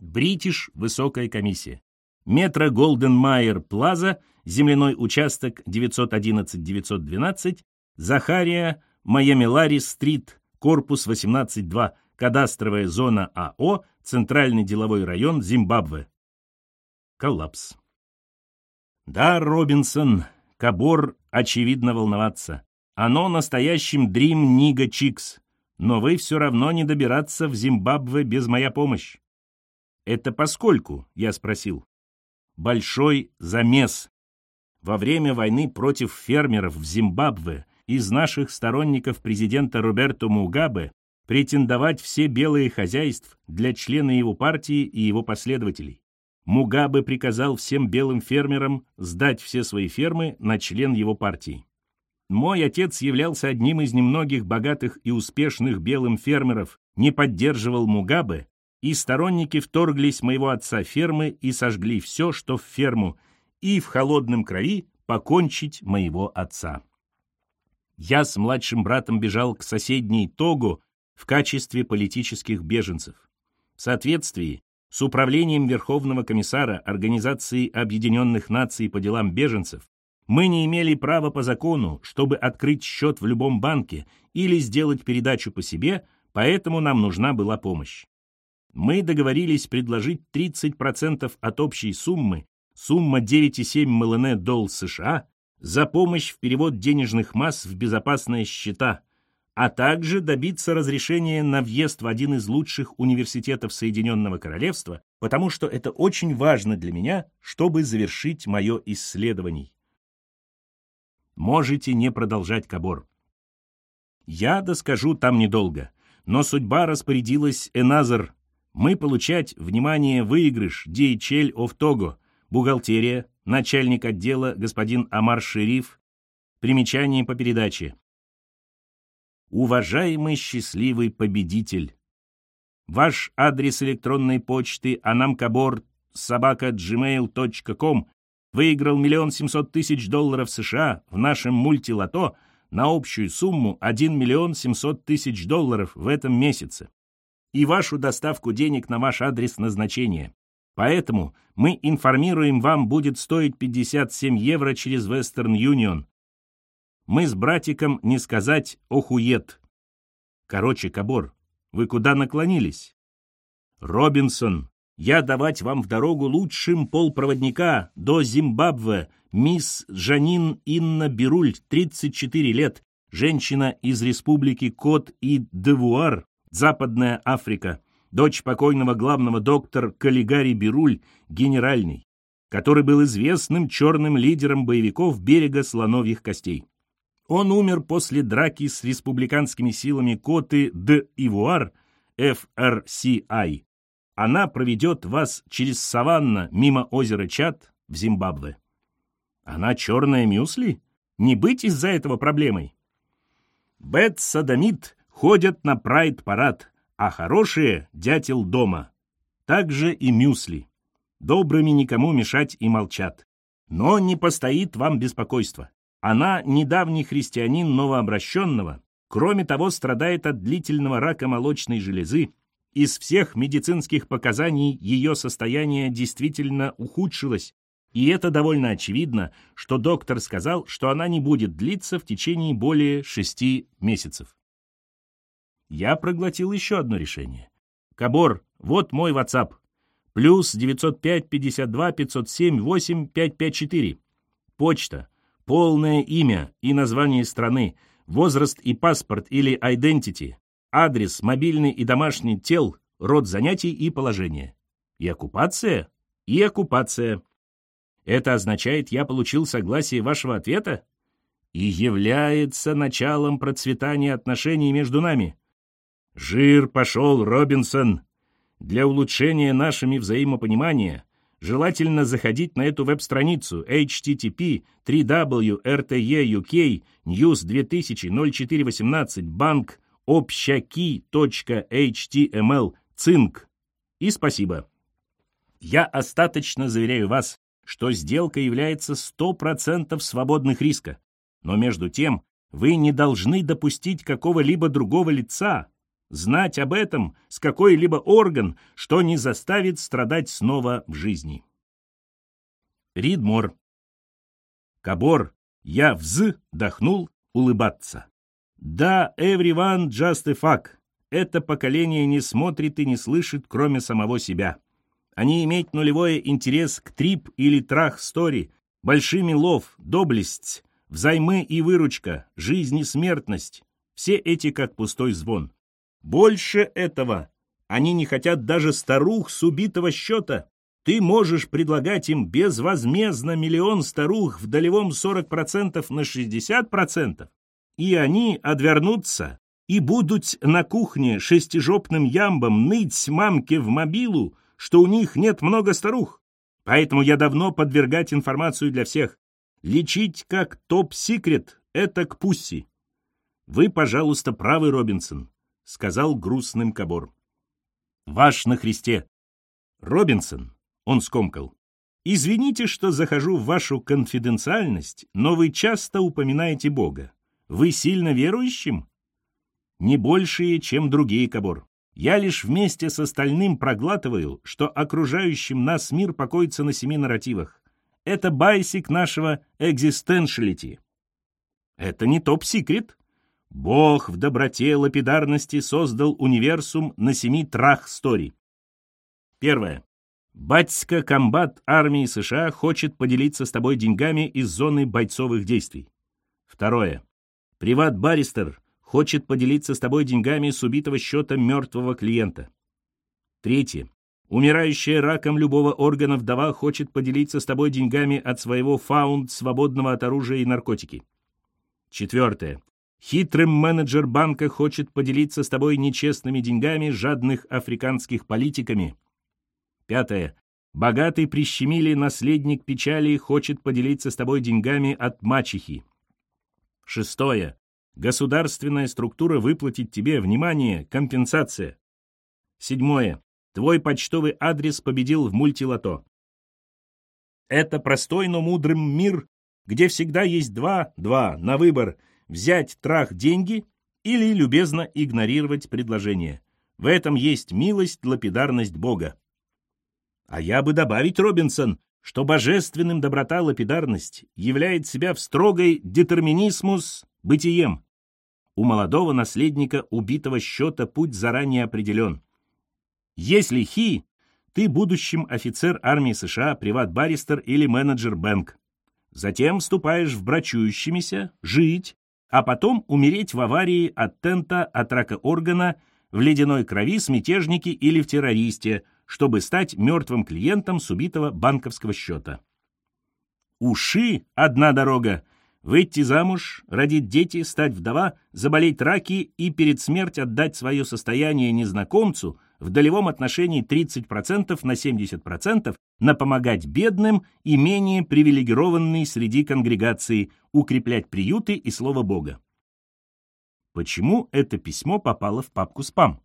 Бритиш Высокая комиссия. Метро Голден Майер Плаза, земляной участок 911-912, Захария, Майами Ларис Стрит, корпус 18-2, кадастровая зона АО, Центральный деловой район, Зимбабве. Коллапс. Да, Робинсон, Кабор очевидно волноваться. Оно настоящим Дрим Нига Чикс. Но вы все равно не добираться в Зимбабве без моя помощь. Это поскольку, я спросил. Большой замес. Во время войны против фермеров в Зимбабве из наших сторонников президента Роберто Мугабе претендовать все белые хозяйств для члена его партии и его последователей. Мугабе приказал всем белым фермерам сдать все свои фермы на член его партии. Мой отец являлся одним из немногих богатых и успешных белым фермеров, не поддерживал Мугабе, и сторонники вторглись моего отца фермы и сожгли все, что в ферму, и в холодном крови покончить моего отца. Я с младшим братом бежал к соседней Тогу в качестве политических беженцев. В соответствии с управлением Верховного комиссара Организации Объединенных Наций по делам беженцев, мы не имели права по закону, чтобы открыть счет в любом банке или сделать передачу по себе, поэтому нам нужна была помощь. Мы договорились предложить 30% от общей суммы, сумма 9,7 МЛН долл США, за помощь в перевод денежных масс в безопасные счета – а также добиться разрешения на въезд в один из лучших университетов Соединенного Королевства, потому что это очень важно для меня, чтобы завершить мое исследование. Можете не продолжать Кабор. Я доскажу там недолго, но судьба распорядилась Эназар. Мы получать, внимание, выигрыш DHL of Togo, бухгалтерия, начальник отдела господин Амар Шериф, примечание по передаче. Уважаемый счастливый победитель! Ваш адрес электронной почты anaмкабор собака gmail.com выиграл миллион семьсот тысяч долларов США в нашем мультилото на общую сумму 1 миллион семьсот тысяч долларов в этом месяце и вашу доставку денег на ваш адрес назначения. Поэтому мы информируем вам будет стоить 57 евро через Western Union. Мы с братиком не сказать охует. Короче, Кабор, вы куда наклонились? Робинсон, я давать вам в дорогу лучшим полпроводника до Зимбабве, мисс Жанин Инна Бируль, 34 лет, женщина из республики Кот и Девуар, Западная Африка, дочь покойного главного доктора Каллигари Бируль, генеральный, который был известным черным лидером боевиков берега Слоновьих костей. Он умер после драки с республиканскими силами Коты де Ивуар, FRCI. Она проведет вас через саванна мимо озера Чад в Зимбабве. Она черная мюсли? Не быть из-за этого проблемой. Бет Садамит ходят на прайд-парад, а хорошие — дятел дома. Так же и мюсли. Добрыми никому мешать и молчат. Но не постоит вам беспокойство. Она недавний христианин новообращенного, кроме того, страдает от длительного рака молочной железы. Из всех медицинских показаний ее состояние действительно ухудшилось, и это довольно очевидно, что доктор сказал, что она не будет длиться в течение более шести месяцев. Я проглотил еще одно решение. Кабор, вот мой WhatsApp. Плюс 905 52 507 8 554. Почта полное имя и название страны, возраст и паспорт или identity, адрес, мобильный и домашний тел, род занятий и положение. И оккупация? И оккупация. Это означает, я получил согласие вашего ответа? И является началом процветания отношений между нами. Жир пошел, Робинсон. Для улучшения нашими взаимопонимания желательно заходить на эту веб-страницу http www.rte.uk news 2000 банк общаки.html цинк. И спасибо. Я остаточно заверяю вас, что сделка является 100% свободных риска. Но между тем, вы не должны допустить какого-либо другого лица, знать об этом с какой-либо орган, что не заставит страдать снова в жизни. Ридмор. Кабор, я вздохнул улыбаться. Да, everyone just a fuck. Это поколение не смотрит и не слышит, кроме самого себя. Они имеют нулевой интерес к трип или трах-стори, большими лов, доблесть, взаймы и выручка, жизнь и смертность. Все эти как пустой звон. Больше этого. Они не хотят даже старух с убитого счета. Ты можешь предлагать им безвозмездно миллион старух в долевом 40% на 60%, и они отвернутся и будут на кухне шестижопным ямбом ныть мамке в мобилу, что у них нет много старух. Поэтому я давно подвергать информацию для всех. Лечить как топ-секрет — это к пусси. Вы, пожалуйста, правы, Робинсон, — сказал грустным Кабор. Ваш на Христе. Робинсон, — он скомкал. Извините, что захожу в вашу конфиденциальность, но вы часто упоминаете Бога. Вы сильно верующим? Не большие, чем другие, Кабор. Я лишь вместе с остальным проглатываю, что окружающим нас мир покоится на семи нарративах. Это байсик нашего экзистеншалити. Это не топ-секрет. Бог в доброте лапидарности создал универсум на семи трах-стори. Первое. Батька комбат армии США хочет поделиться с тобой деньгами из зоны бойцовых действий. Второе. Приват-баристер хочет поделиться с тобой деньгами с убитого счета мертвого клиента. Третье. Умирающая раком любого органа вдова хочет поделиться с тобой деньгами от своего фаунд, свободного от оружия и наркотики. Четвертое. Хитрым менеджер банка хочет поделиться с тобой нечестными деньгами жадных африканских политиками. Пятое. Богатый прищемили наследник печали хочет поделиться с тобой деньгами от мачехи. Шестое. Государственная структура выплатит тебе, внимание, компенсация. Седьмое. Твой почтовый адрес победил в мультилото. Это простой, но мудрым мир, где всегда есть два-два на выбор – взять трах деньги или любезно игнорировать предложение. В этом есть милость, лапидарность Бога. А я бы добавить, Робинсон, что божественным доброта лапидарность являет себя в строгой детерминисмус бытием. У молодого наследника убитого счета путь заранее определен. Если Хи, ты будущим офицер армии США, приват-баристер или менеджер бэнк. Затем вступаешь в брачующимися, жить, а потом умереть в аварии от тента, от рака органа, в ледяной крови с мятежники или в террористе – чтобы стать мертвым клиентом с убитого банковского счета. Уши — одна дорога. Выйти замуж, родить дети, стать вдова, заболеть раки и перед смертью отдать свое состояние незнакомцу в долевом отношении 30% на 70%, на помогать бедным и менее привилегированной среди конгрегации, укреплять приюты и слово Бога. Почему это письмо попало в папку «Спам»?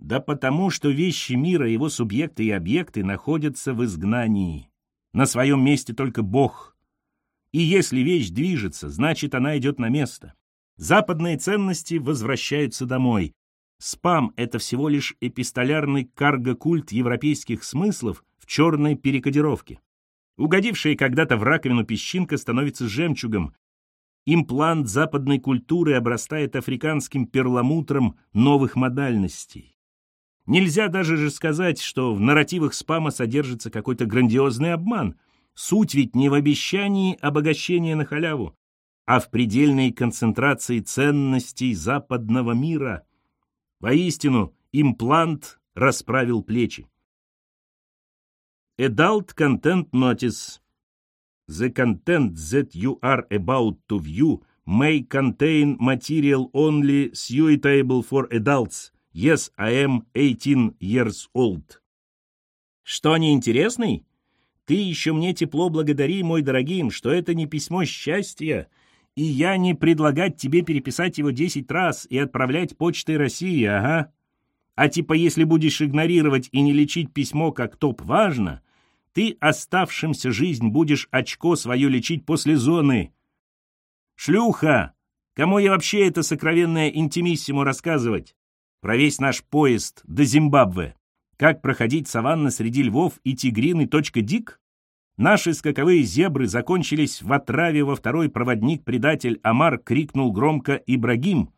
Да потому, что вещи мира, его субъекты и объекты находятся в изгнании. На своем месте только Бог. И если вещь движется, значит, она идет на место. Западные ценности возвращаются домой. Спам — это всего лишь эпистолярный карго-культ европейских смыслов в черной перекодировке. Угодившая когда-то в раковину песчинка становится жемчугом. Имплант западной культуры обрастает африканским перламутром новых модальностей. Нельзя даже же сказать, что в нарративах спама содержится какой-то грандиозный обман. Суть ведь не в обещании обогащения на халяву, а в предельной концентрации ценностей западного мира. Воистину, имплант расправил плечи. Adult Content Notice The content that you are about to view may contain material only suitable for adults – Yes, I am 18 years old. Что, неинтересный? Ты еще мне тепло благодари, мой дорогим, что это не письмо счастья, и я не предлагать тебе переписать его десять раз и отправлять почтой России, ага. А типа если будешь игнорировать и не лечить письмо как топ важно, ты оставшимся жизнь будешь очко свое лечить после зоны. Шлюха! Кому я вообще это сокровенное интимиссимо рассказывать? Про весь наш поезд до Зимбабве. Как проходить саванны среди львов и тигрины. Дик? Наши скаковые зебры закончились в отраве во второй проводник-предатель Амар крикнул громко «Ибрагим!».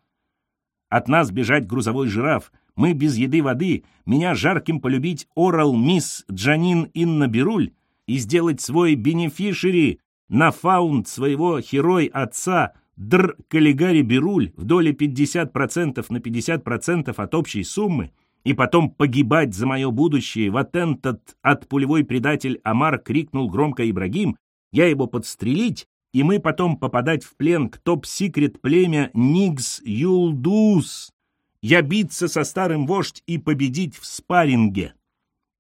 От нас бежать грузовой жираф. Мы без еды воды. Меня жарким полюбить орал мисс Джанин Инна Беруль и сделать свой бенефишери на фаунд своего херой отца Др Каллигари Беруль в доле 50% на 50% от общей суммы и потом погибать за мое будущее, в этот от пулевой предатель Амар крикнул громко Ибрагим, я его подстрелить, и мы потом попадать в плен к топ-секрет племя Нигс Юлдус. Я биться со старым вождь и победить в спарринге.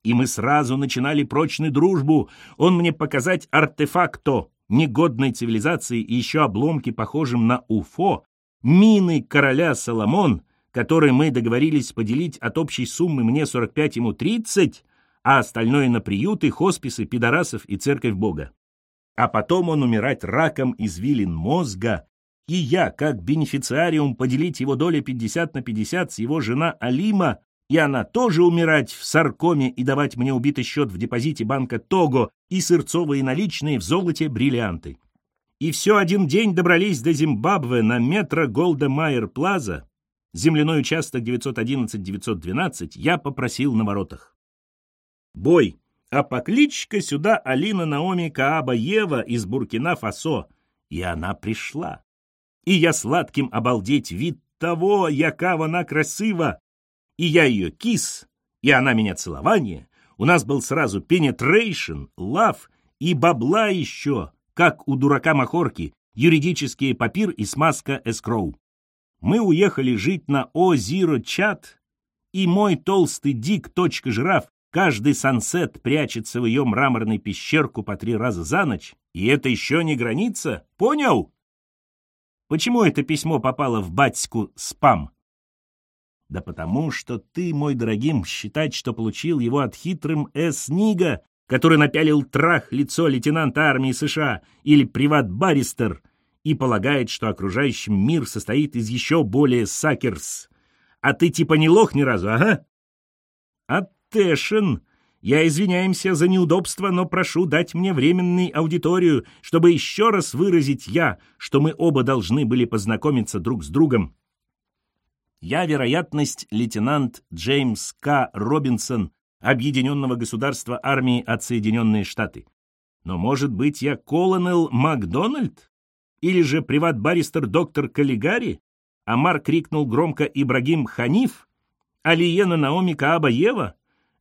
И мы сразу начинали прочную дружбу, он мне показать артефакто, негодной цивилизации и еще обломки, похожим на УФО, мины короля Соломон, который мы договорились поделить от общей суммы мне 45, ему 30, а остальное на приюты, хосписы, пидорасов и церковь Бога. А потом он умирать раком извилин мозга, и я, как бенефициариум, поделить его доли 50 на 50 с его жена Алима, и она тоже умирать в саркоме и давать мне убитый счет в депозите банка Того и сырцовые наличные в золоте бриллианты. И все один день добрались до Зимбабве на метро Голда Майер Плаза, земляной участок 911-912, я попросил на воротах. Бой, а покличка сюда Алина Наоми Кааба Ева из Буркина-Фасо, и она пришла. И я сладким обалдеть вид того, яка она красива, и я ее кис, и она меня целование. У нас был сразу пенетрейшн, лав и бабла еще, как у дурака Махорки, юридические папир и смазка эскроу. Мы уехали жить на О-Зиро-Чат, и мой толстый дик, точка жираф, каждый сансет прячется в ее мраморной пещерку по три раза за ночь, и это еще не граница, понял? Почему это письмо попало в батьку спам? Да потому что ты, мой дорогим, считать, что получил его от хитрым С. Нига, который напялил трах лицо лейтенанта армии США или приват-баристер и полагает, что окружающий мир состоит из еще более сакерс. А ты типа не лох ни разу, ага? Аттэшен, я извиняемся за неудобство, но прошу дать мне временную аудиторию, чтобы еще раз выразить я, что мы оба должны были познакомиться друг с другом. Я, вероятность, лейтенант Джеймс К. Робинсон, Объединенного государства армии от Соединенные Штаты. Но, может быть, я колонел Макдональд? Или же приват-баристер доктор Каллигари? Амар крикнул громко Ибрагим Ханиф? Алиена Наоми Кааба Ева?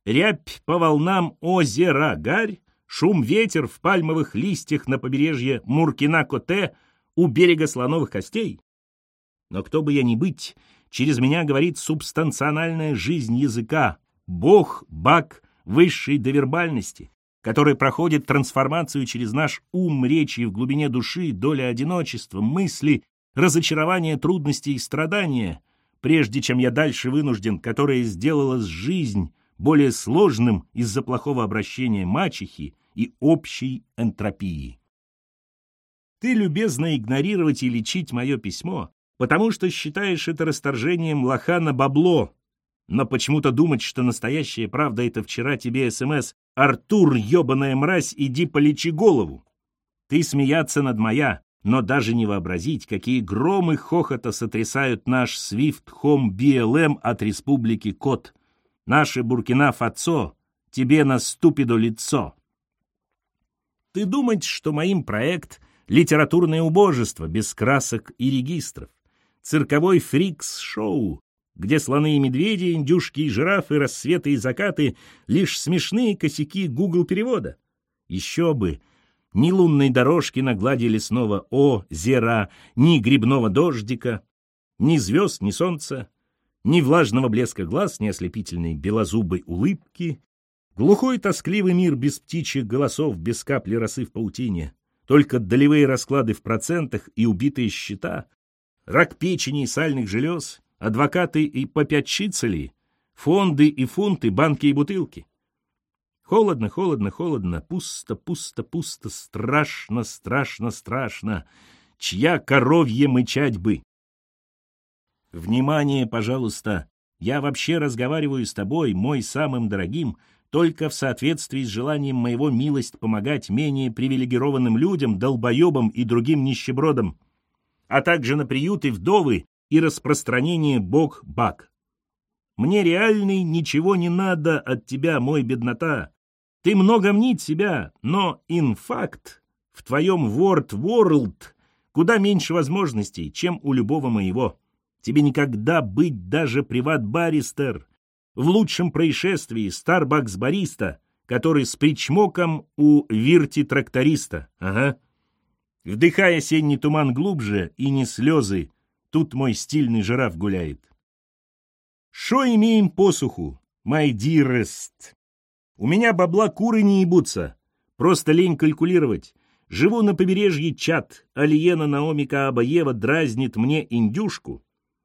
Рябь по волнам озера Гарь? Шум ветер в пальмовых листьях на побережье Муркина-Коте у берега слоновых костей? Но кто бы я ни быть, Через меня говорит субстанциональная жизнь языка, бог, бак высшей довербальности, который проходит трансформацию через наш ум, речи в глубине души, доля одиночества, мысли, разочарования, трудности и страдания, прежде чем я дальше вынужден, которая сделала жизнь более сложным из-за плохого обращения мачехи и общей энтропии. Ты любезно игнорировать и лечить мое письмо, потому что считаешь это расторжением лоха на бабло. Но почему-то думать, что настоящая правда — это вчера тебе СМС «Артур, ёбаная мразь, иди полечи голову». Ты смеяться над моя, но даже не вообразить, какие громы хохота сотрясают наш Swift Home BLM от Республики Кот. Наше Буркина-Фацо тебе наступит до лицо. Ты думать, что моим проект — литературное убожество без красок и регистров цирковой фрикс-шоу, где слоны и медведи, индюшки и жирафы, рассветы и закаты — лишь смешные косяки Google-перевода. Еще бы! Ни лунной дорожки на глади лесного озера, ни грибного дождика, ни звезд, ни солнца, ни влажного блеска глаз, ни ослепительной белозубой улыбки, Глухой тоскливый мир без птичьих голосов, без капли росы в паутине. Только долевые расклады в процентах и убитые счета. Рак печени и сальных желез, адвокаты и попятчицели, фонды и фунты, банки и бутылки. Холодно, холодно, холодно, пусто, пусто, пусто, страшно, страшно, страшно. Чья коровье мычать бы? Внимание, пожалуйста. Я вообще разговариваю с тобой, мой самым дорогим, только в соответствии с желанием моего милость помогать менее привилегированным людям, долбоебам и другим нищебродам, а также на приюты вдовы и распространение бог-бак. Мне реальный ничего не надо от тебя, мой беднота. Ты много мнить себя, но инфакт в твоем Word World куда меньше возможностей, чем у любого моего. Тебе никогда быть даже приват-баристер. В лучшем происшествии Старбакс-бариста, который с причмоком у вирти-тракториста. Ага. Вдыхай осенний туман глубже и не слезы. Тут мой стильный жираф гуляет. Шо имеем посуху, my dearest? У меня бабла куры не ебутся. Просто лень калькулировать. Живу на побережье Чат. Алиена Наоми Каабаева дразнит мне индюшку.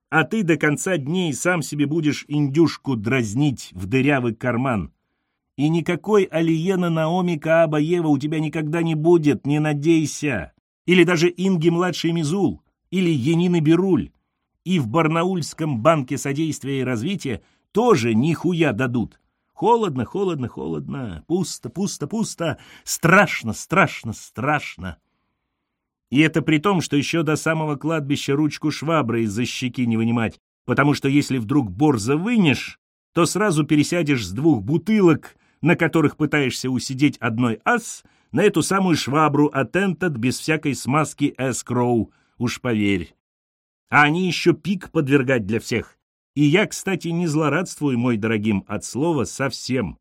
А ты до конца дней сам себе будешь индюшку дразнить в дырявый карман. И никакой Алиена Наоми Каабаева у тебя никогда не будет, не надейся. Или даже Инги Младший Мизул. Или Янины Беруль. И в Барнаульском банке содействия и развития тоже нихуя дадут. Холодно, холодно, холодно, пусто, пусто, пусто, страшно, страшно, страшно. И это при том, что еще до самого кладбища ручку швабры из-за щеки не вынимать, потому что если вдруг борза вынешь, то сразу пересядешь с двух бутылок, на которых пытаешься усидеть одной ас, на эту самую швабру Атентат без всякой смазки эскроу, уж поверь. А они еще пик подвергать для всех. И я, кстати, не злорадствую, мой дорогим, от слова совсем.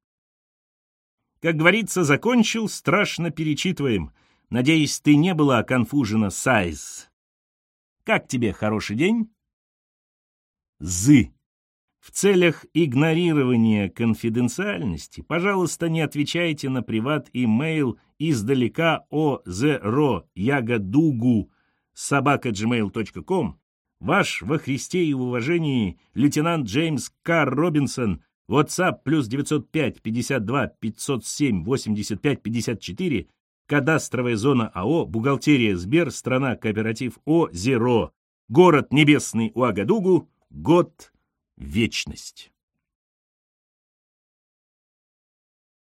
Как говорится, закончил, страшно перечитываем. Надеюсь, ты не была конфужена сайз. Как тебе хороший день? Зы. В целях игнорирования конфиденциальности, пожалуйста, не отвечайте на приват-имейл издалека о зеро ягодугу собака.gmail.com Ваш во Христе и в уважении лейтенант Джеймс К. Робинсон, WhatsApp плюс 905 52 507 85 54, кадастровая зона АО, бухгалтерия Сбер, страна кооператив О, Зеро, город Небесный Уагадугу, год, вечность.